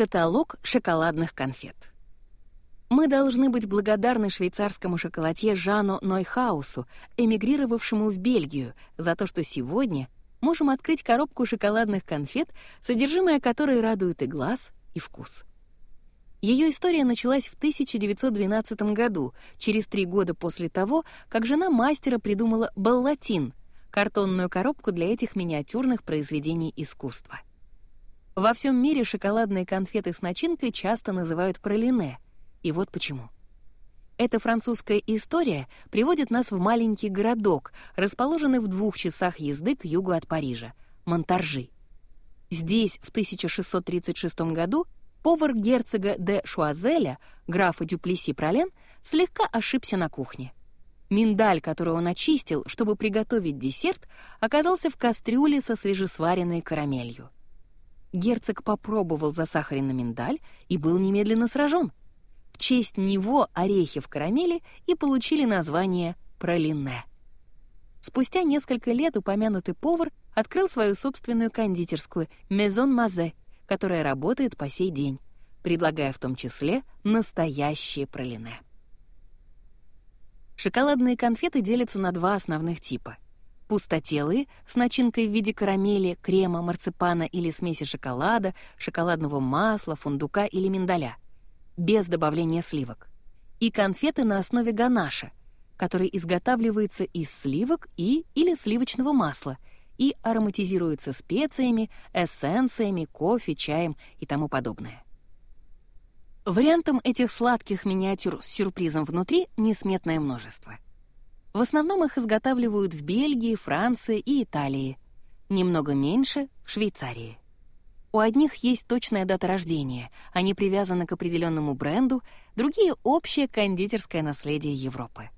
Каталог шоколадных конфет. Мы должны быть благодарны швейцарскому шоколадье Жану Нойхаусу, эмигрировавшему в Бельгию, за то, что сегодня можем открыть коробку шоколадных конфет, содержимое которой радует и глаз, и вкус. Ее история началась в 1912 году, через три года после того, как жена мастера придумала баллатин — картонную коробку для этих миниатюрных произведений искусства. Во всем мире шоколадные конфеты с начинкой часто называют пролине. И вот почему. Эта французская история приводит нас в маленький городок, расположенный в двух часах езды к югу от Парижа — Монтаржи. Здесь в 1636 году повар герцога де Шуазеля, графа Дюплеси-Пролен, слегка ошибся на кухне. Миндаль, который он очистил, чтобы приготовить десерт, оказался в кастрюле со свежесваренной карамелью. Герцог попробовал засахаренный миндаль и был немедленно сражен. В честь него орехи в карамели и получили название пролине. Спустя несколько лет упомянутый повар открыл свою собственную кондитерскую «Мезон Мазе», которая работает по сей день, предлагая в том числе настоящие пролине. Шоколадные конфеты делятся на два основных типа — Пустотелые, с начинкой в виде карамели, крема, марципана или смеси шоколада, шоколадного масла, фундука или миндаля, без добавления сливок. И конфеты на основе ганаша, который изготавливается из сливок и или сливочного масла и ароматизируется специями, эссенциями, кофе, чаем и тому подобное. Вариантом этих сладких миниатюр с сюрпризом внутри несметное множество — в основном их изготавливают в Бельгии, Франции и Италии. Немного меньше — в Швейцарии. У одних есть точная дата рождения, они привязаны к определенному бренду, другие — общее кондитерское наследие Европы.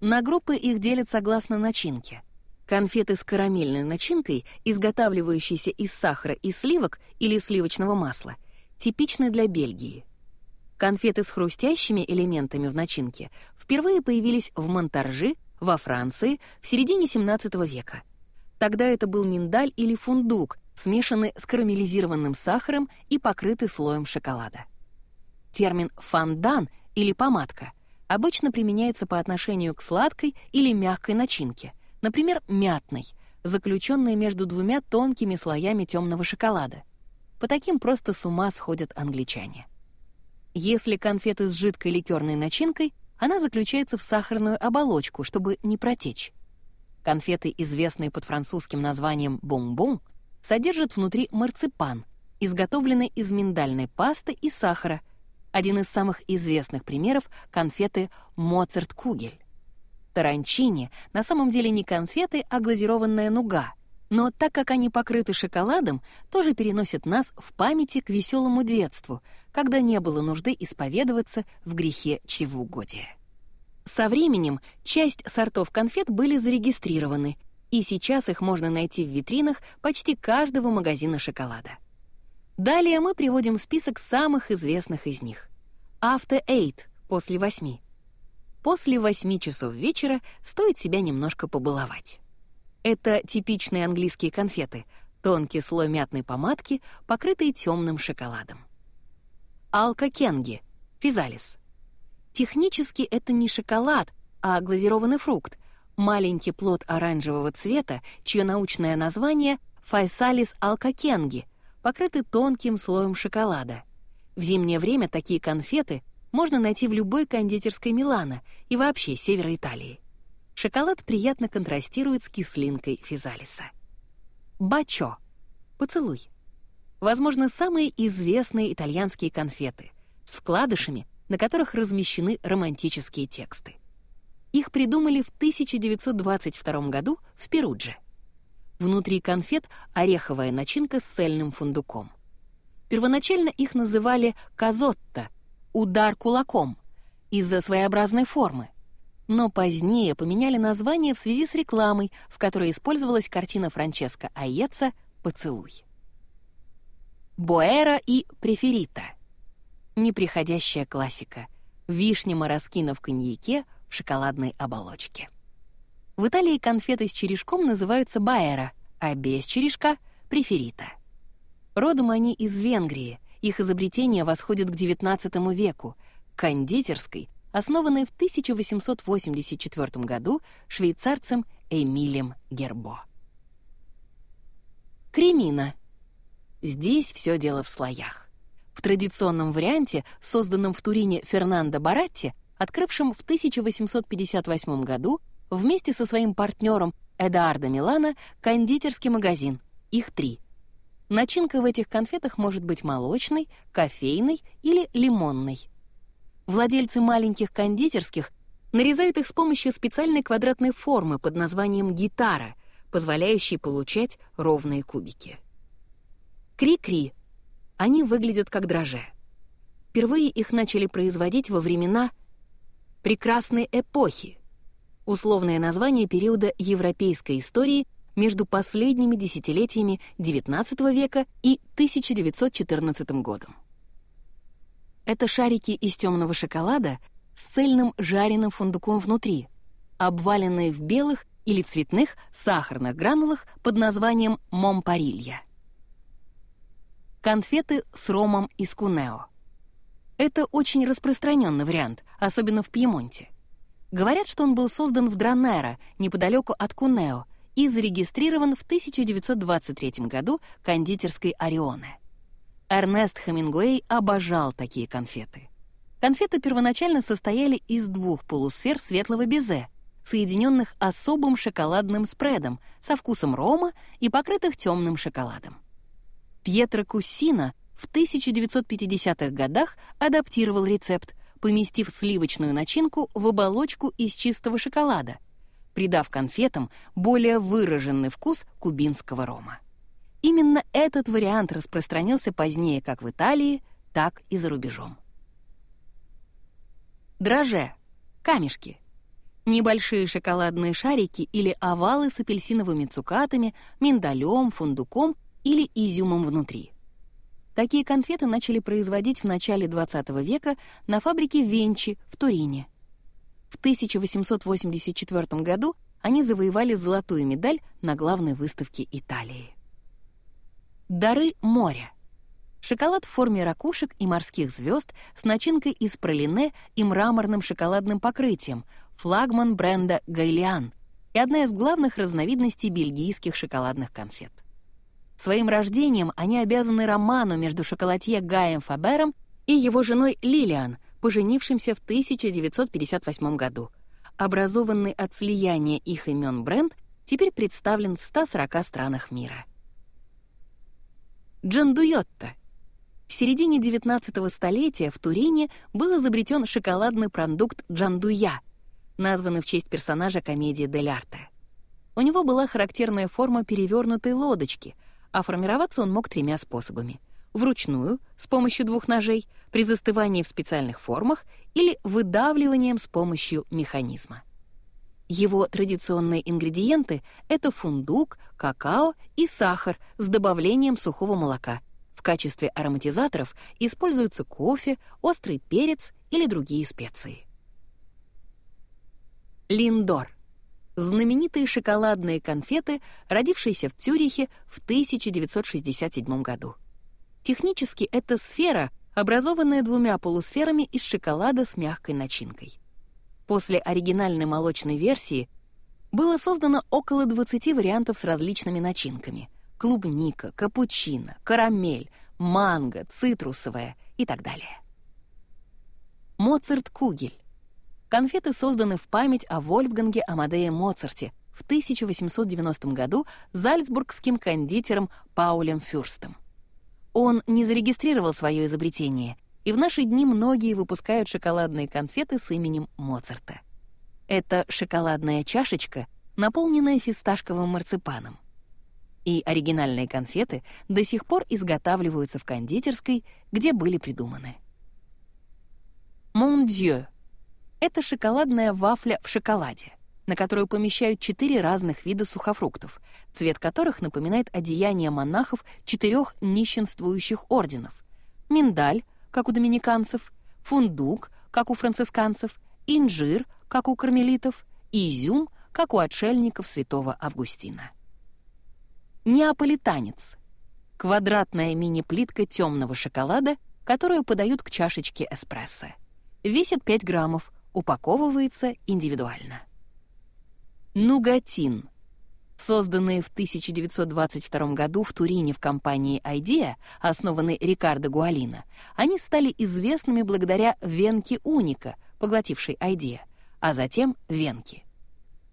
На группы их делят согласно начинке. Конфеты с карамельной начинкой, изготавливающиеся из сахара и сливок или сливочного масла, типичны для Бельгии — Конфеты с хрустящими элементами в начинке впервые появились в Монтаржи, во Франции, в середине 17 века. Тогда это был миндаль или фундук, смешанный с карамелизированным сахаром и покрытый слоем шоколада. Термин «фондан» или «помадка» обычно применяется по отношению к сладкой или мягкой начинке, например, мятной, заключенной между двумя тонкими слоями темного шоколада. По таким просто с ума сходят англичане. Если конфеты с жидкой ликерной начинкой, она заключается в сахарную оболочку, чтобы не протечь. Конфеты, известные под французским названием «бон-бон», содержат внутри марципан, изготовленный из миндальной пасты и сахара. Один из самых известных примеров — конфеты «Моцарт-кугель». Таранчини на самом деле не конфеты, а глазированная нуга — но так как они покрыты шоколадом, тоже переносят нас в памяти к веселому детству, когда не было нужды исповедоваться в грехе чревоугодия. Со временем часть сортов конфет были зарегистрированы, и сейчас их можно найти в витринах почти каждого магазина шоколада. Далее мы приводим список самых известных из них. After Eight — после восьми. После восьми часов вечера стоит себя немножко побаловать. Это типичные английские конфеты, тонкий слой мятной помадки, покрытый темным шоколадом. Алка-кенги, физалис. Технически это не шоколад, а глазированный фрукт, маленький плод оранжевого цвета, чье научное название Файсалис алкакенги, покрытый тонким слоем шоколада. В зимнее время такие конфеты можно найти в любой кондитерской Милана и вообще севера Италии. Шоколад приятно контрастирует с кислинкой физалиса. Бачо. Поцелуй. Возможно, самые известные итальянские конфеты с вкладышами, на которых размещены романтические тексты. Их придумали в 1922 году в Перудже. Внутри конфет ореховая начинка с цельным фундуком. Первоначально их называли «казотто» — «удар кулаком» из-за своеобразной формы — но позднее поменяли название в связи с рекламой, в которой использовалась картина Франческо Айеца «Поцелуй». Боэра и Преферита. Неприходящая классика. Вишня мороскина в коньяке в шоколадной оболочке. В Италии конфеты с черешком называются баэра, а без черешка — преферита. Родом они из Венгрии Их изобретение восходит к XIX веку, кондитерской, основанной в 1884 году швейцарцем Эмилем Гербо. Кремина. Здесь все дело в слоях. В традиционном варианте, созданном в Турине Фернандо Баратти, открывшем в 1858 году вместе со своим партнером Эдуардо Милана кондитерский магазин. Их три. Начинка в этих конфетах может быть молочной, кофейной или лимонной. Владельцы маленьких кондитерских нарезают их с помощью специальной квадратной формы под названием гитара, позволяющей получать ровные кубики. Кри-кри. Они выглядят как дрожжи. Впервые их начали производить во времена прекрасной эпохи, условное название периода европейской истории между последними десятилетиями XIX века и 1914 годом. Это шарики из темного шоколада с цельным жареным фундуком внутри, обваленные в белых или цветных сахарных гранулах под названием момпарилья. Конфеты с ромом из кунео. Это очень распространенный вариант, особенно в Пьемонте. Говорят, что он был создан в Дранеро, неподалеку от Кунео, и зарегистрирован в 1923 году кондитерской Орионе. Эрнест Хемингуэй обожал такие конфеты. Конфеты первоначально состояли из двух полусфер светлого безе, соединенных особым шоколадным спредом со вкусом рома и покрытых темным шоколадом. Пьетро Куссино в 1950-х годах адаптировал рецепт, поместив сливочную начинку в оболочку из чистого шоколада, придав конфетам более выраженный вкус кубинского рома. Именно этот вариант распространился позднее как в Италии, так и за рубежом. Драже, камешки. Небольшие шоколадные шарики или овалы с апельсиновыми цукатами, миндалем, фундуком или изюмом внутри. Такие конфеты начали производить в начале XX века на фабрике Венчи в Турине. В 1884 году они завоевали золотую медаль на главной выставке Италии. Дары моря. Шоколад в форме ракушек и морских звезд с начинкой из пролине и мраморным шоколадным покрытием, флагман бренда «Гайлиан» и одна из главных разновидностей бельгийских шоколадных конфет. Своим рождением они обязаны роману между шоколадье Гаем Фабером и его женой Лилиан, поженившимся в 1958 году. Образованный от слияния их имен бренд теперь представлен в 140 странах мира. Джандуйотта. В середине 19 столетия в Турине был изобретен шоколадный продукт джандуя, названный в честь персонажа комедии «Дель Арте». У него была характерная форма перевернутой лодочки — а формироваться он мог тремя способами. Вручную, с помощью двух ножей, при застывании в специальных формах или выдавливанием с помощью механизма. Его традиционные ингредиенты — это фундук, какао и сахар с добавлением сухого молока. В качестве ароматизаторов используются кофе, острый перец или другие специи. Линдор — знаменитые шоколадные конфеты, родившиеся в Цюрихе в 1967 году. Технически это сфера, образованная двумя полусферами из шоколада с мягкой начинкой. После оригинальной молочной версии было создано около 20 вариантов с различными начинками — клубника, капучино, карамель, манго, цитрусовая и так далее. Моцарт Кугель Конфеты созданы в память о Вольфганге Амадее Моцарте в 1890 году зальцбургским кондитером Паулем Фюрстом. Он не зарегистрировал свое изобретение, и в наши дни многие выпускают шоколадные конфеты с именем Моцарта. Это шоколадная чашечка, наполненная фисташковым марципаном. И оригинальные конфеты до сих пор изготавливаются в кондитерской, где были придуманы. «Mon Dieu» Это шоколадная вафля в шоколаде, на которую помещают четыре разных вида сухофруктов, цвет которых напоминает одеяние монахов четырех нищенствующих орденов. Миндаль, как у доминиканцев, фундук, как у францисканцев, инжир, как у кармелитов, и изюм, как у отшельников святого Августина. Неаполитанец. квадратная мини-плитка темного шоколада, которую подают к чашечке эспрессо. Весит 5 граммов, упаковывается индивидуально. Нугатин. Созданные в 1922 году в Турине в компании Idea, основанной Рикардо Гуалино, они стали известными благодаря венке уника, поглотившей Idea, а затем венке.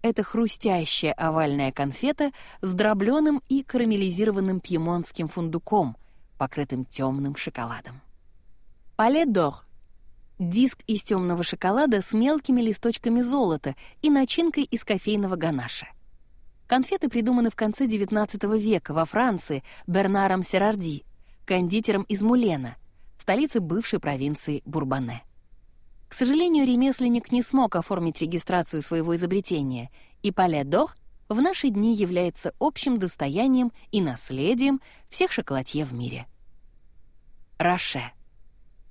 Это хрустящая овальная конфета с дробленым и карамелизированным пьемонтским фундуком, покрытым темным шоколадом. Пале дор — диск из темного шоколада с мелкими листочками золота и начинкой из кофейного ганаша. Конфеты придуманы в конце XIX века во Франции Бернаром Серарди, кондитером из Мулена, столицы бывшей провинции Бурбане. К сожалению, ремесленник не смог оформить регистрацию своего изобретения, и пале-дор в наши дни является общим достоянием и наследием всех шоколадье в мире. Роше.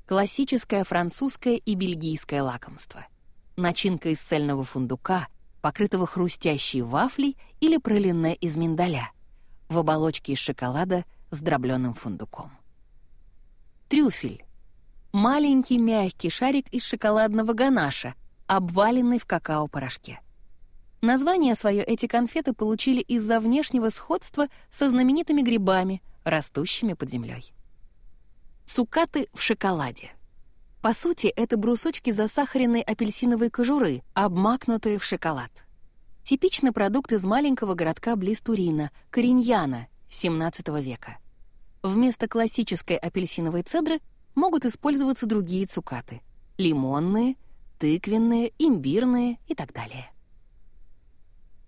Классическое французское и бельгийское лакомство. Начинка из цельного фундука, покрытого хрустящей вафлей или пролиная из миндаля, в оболочке из шоколада с дробленым фундуком. Трюфель маленький мягкий шарик из шоколадного ганаша, обваленный в какао-порошке. Название свое эти конфеты получили из-за внешнего сходства со знаменитыми грибами, растущими под землей. Цукаты в шоколаде. По сути, это брусочки засахаренной апельсиновой кожуры, обмакнутые в шоколад. Типичный продукт из маленького городка близ Турина, Кориньяна, 17 века. Вместо классической апельсиновой цедры могут использоваться другие цукаты — лимонные, тыквенные, имбирные и так далее.